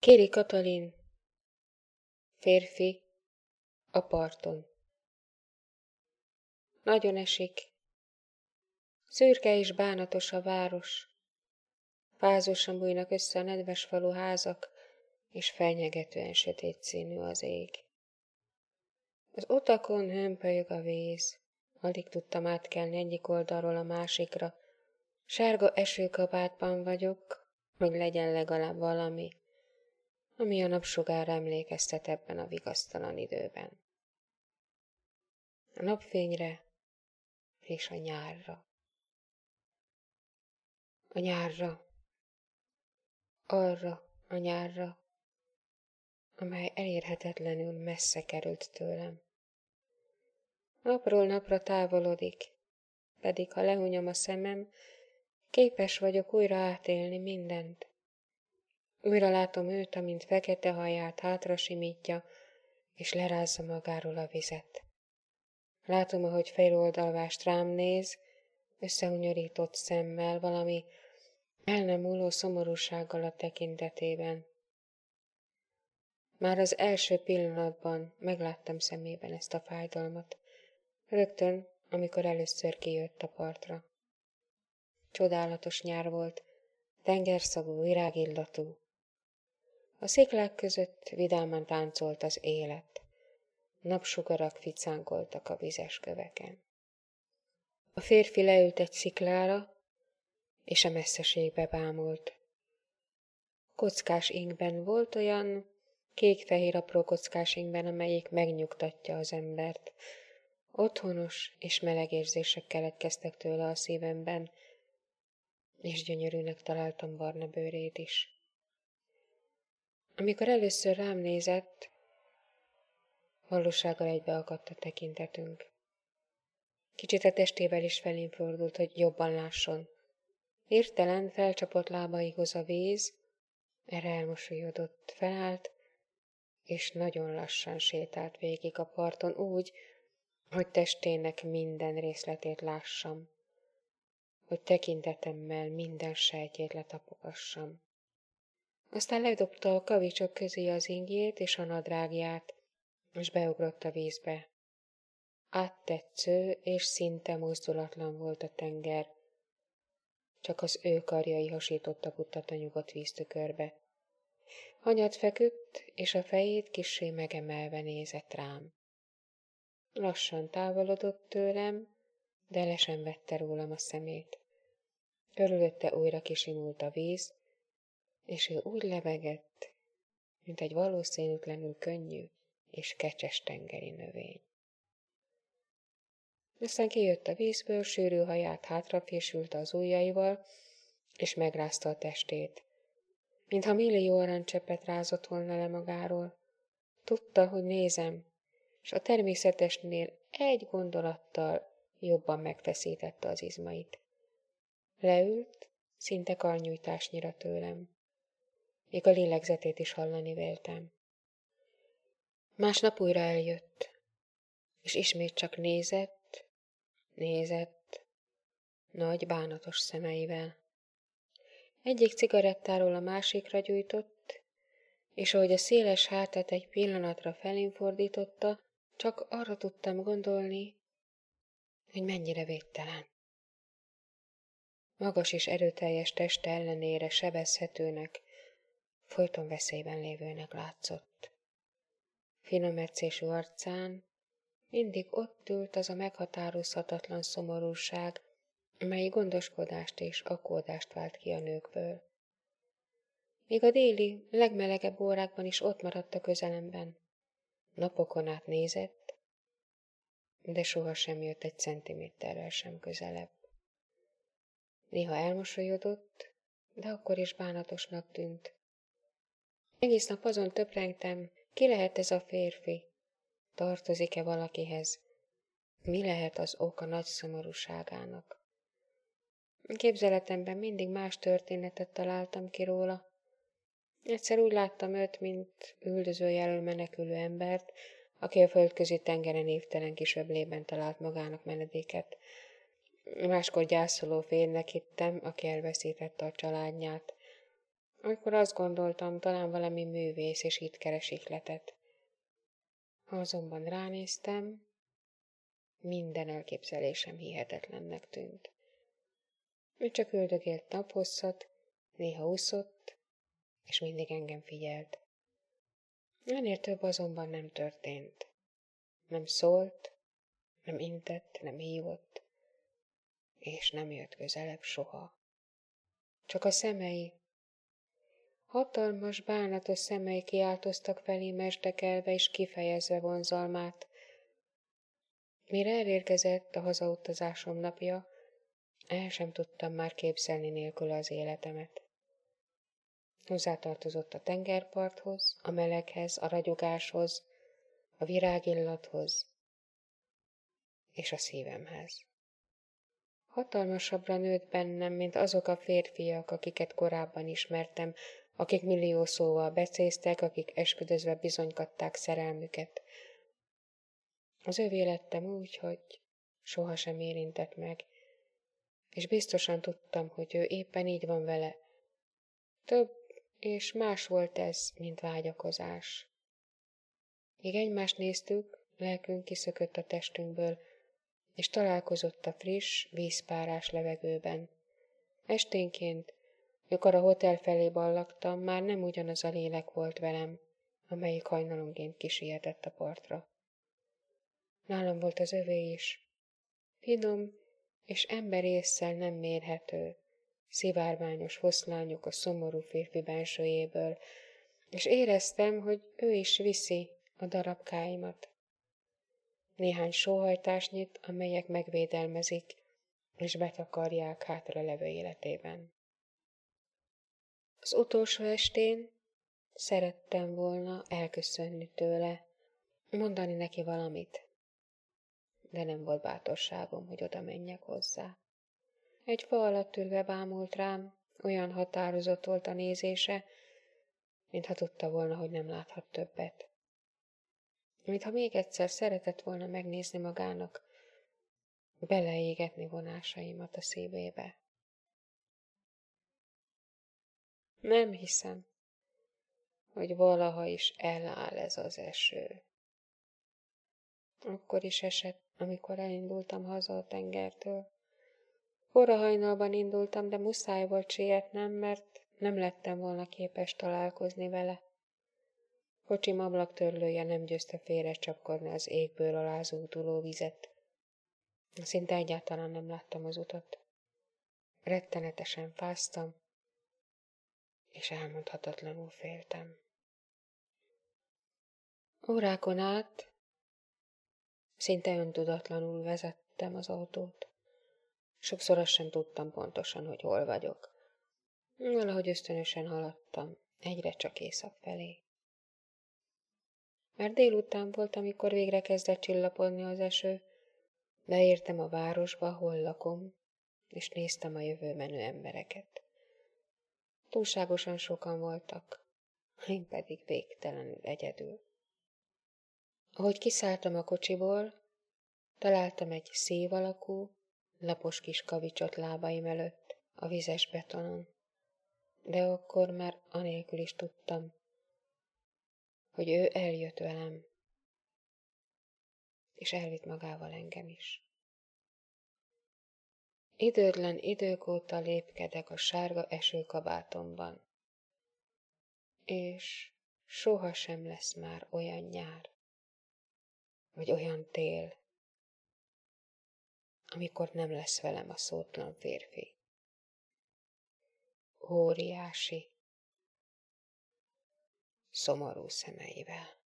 Kéri Katalin, férfi, a parton. Nagyon esik. Szürke és bánatos a város. Fázosan bújnak össze a nedves falu házak, és fenyegetően sötét színű az ég. Az utakon hömpölyög a víz. Alig tudtam átkelni egyik oldalról a másikra. Sárga esőkabátban vagyok, hogy legyen legalább valami, ami a napsugár emlékeztet ebben a vigasztalan időben. A napfényre és a nyárra. A nyárra, arra a nyárra, amely elérhetetlenül messze került tőlem. Napról napra távolodik, pedig ha lehunyom a szemem, képes vagyok újra átélni mindent. Újra látom őt, amint fekete haját hátra simítja, és lerázza magáról a vizet. Látom, ahogy féloldalvást rám néz, összehunyorított szemmel, valami el nem múló szomorúsággal a tekintetében. Már az első pillanatban megláttam szemében ezt a fájdalmat, rögtön, amikor először kijött a partra. Csodálatos nyár volt, tengerszagú, virágillatú. A sziklák között vidáman táncolt az élet. Napsugarak ficánkoltak a vizes köveken. A férfi leült egy sziklára, és a messzeségbe bámult. Kockás ingben volt olyan kék-fehér apró kockás ingben, amelyik megnyugtatja az embert. Otthonos és meleg érzések keletkeztek tőle a szívemben, és gyönyörűnek találtam barna bőrét is. Amikor először rám nézett, valósággal egybeakadt a tekintetünk. Kicsit a testével is felén fordult, hogy jobban lásson. Hirtelen felcsapott lábaihoz a víz, erre elmosolyodott, felállt, és nagyon lassan sétált végig a parton úgy, hogy testének minden részletét lássam, hogy tekintetemmel minden sejtjét letapogassam. Aztán ledobta a kavicsok közé az ingjét és a nadrágját, és beugrott a vízbe. Áttetsző és szinte mozdulatlan volt a tenger, csak az ő karjai hasítottak utat a nyugodt víztükörbe. Hanyat feküdt, és a fejét kissé megemelve nézett rám. Lassan távolodott tőlem, de le sem vette rólam a szemét. Körülötte újra kisimult a víz, és ő úgy lebegett, mint egy valószínűtlenül könnyű és kecses tengeri növény. Aztán kijött a vízből, sűrű haját hátrafésült az ujjaival, és megrázta a testét. Mintha millió aranycseppet rázott volna le magáról. Tudta, hogy nézem, és a természetesnél egy gondolattal jobban megfeszítette az izmait. Leült, szinte karnyújtásnyira tőlem. Még a lélegzetét is hallani véltem. Másnap újra eljött, és ismét csak nézett, nézett, nagy bánatos szemeivel. Egyik cigarettáról a másikra gyújtott, és ahogy a széles hátát egy pillanatra felén fordította, csak arra tudtam gondolni, hogy mennyire védtelen. Magas és erőteljes teste ellenére sebezhetőnek, folyton veszélyben lévőnek látszott. Finom ecésű arcán mindig ott ült az a meghatározhatatlan szomorúság, mely gondoskodást és akódást vált ki a nőkből. Még a déli, legmelegebb órákban is ott maradt a közelemben. Napokon át nézett, de soha sem jött egy centiméterrel sem közelebb. Néha elmosolyodott, de akkor is bánatosnak tűnt. Egész nap azon töprengtem, ki lehet ez a férfi? Tartozik-e valakihez? Mi lehet az oka nagy szomorúságának? Képzeletemben mindig más történetet találtam ki róla. Egyszer úgy láttam őt, mint üldözőjelől menekülő embert, aki a földközi tengeren évtelen kis öblében talált magának menedéket. Máskor gyászoló férnek hittem, aki elveszítette a családját. Amikor azt gondoltam, talán valami művész, és itt keresik letet. Ha azonban ránéztem, minden elképzelésem hihetetlennek tűnt. Ő csak üldögélt naphosszat, néha úszott, és mindig engem figyelt. Ennél több azonban nem történt. Nem szólt, nem intett, nem hívott, és nem jött közelebb soha. Csak a szemei, hatalmas, bánatos szemei kiáltoztak felé mesdekelve és kifejezve vonzalmát. Mire elérkezett a hazautazásom napja, el sem tudtam már képzelni nélkül az életemet. Hozzátartozott a tengerparthoz, a meleghez, a ragyogáshoz, a virágillathoz és a szívemhez. Hatalmasabbra nőtt bennem, mint azok a férfiak, akiket korábban ismertem, akik millió szóval becéztek, akik esküdözve bizonygatták szerelmüket. Az övé lettem úgy, hogy sohasem érintett meg, és biztosan tudtam, hogy ő éppen így van vele. Több és más volt ez, mint vágyakozás. Míg egymást néztük, lelkünk kiszökött a testünkből, és találkozott a friss, vízpárás levegőben. Esténként, mikor a hotel felé ballagtam, már nem ugyanaz a lélek volt velem, amelyik hajnalonként kisietett a partra. Nálam volt az övé is. Finom és emberészsel nem mérhető, szivárványos foszlányok a szomorú férfi bensőjéből, és éreztem, hogy ő is viszi a darabkáimat. Néhány sóhajtásnyit, amelyek megvédelmezik, és betakarják hátra levő életében. Az utolsó estén szerettem volna elköszönni tőle, mondani neki valamit, de nem volt bátorságom, hogy oda menjek hozzá. Egy fa alatt ülve bámult rám, olyan határozott volt a nézése, mintha tudta volna, hogy nem láthat többet. Mintha még egyszer szeretett volna megnézni magának, beleégetni vonásaimat a szívébe. Nem hiszem, hogy valaha is eláll ez az eső. Akkor is esett, amikor elindultam haza a tengertől. Kora hajnalban indultam, de muszáj volt sietnem, mert nem lettem volna képes találkozni vele. Kocsim ablaktörlője nem győzte félre csapkodni az égből alázóduló vizet. Szinte egyáltalán nem láttam az utat. Rettenetesen fáztam, és elmondhatatlanul féltem. Órákon át szinte öntudatlanul vezettem az autót. Sokszor azt sem tudtam pontosan, hogy hol vagyok. Valahogy ösztönösen haladtam, egyre csak észak felé. Már délután volt, amikor végre kezdett csillapodni az eső. Beértem a városba, hol lakom, és néztem a jövő menő embereket. Túlságosan sokan voltak, én pedig végtelenül egyedül. Ahogy kiszálltam a kocsiból, találtam egy szív alakú, lapos kis kavicsot lábaim előtt, a vizes betonon. De akkor már anélkül is tudtam, hogy ő eljött velem, és elvitt magával engem is. Idődlen idők óta lépkedek a sárga esőkabátomban, és soha sem lesz már olyan nyár, vagy olyan tél, amikor nem lesz velem a szótlan férfi. Óriási, szomorú szemeivel.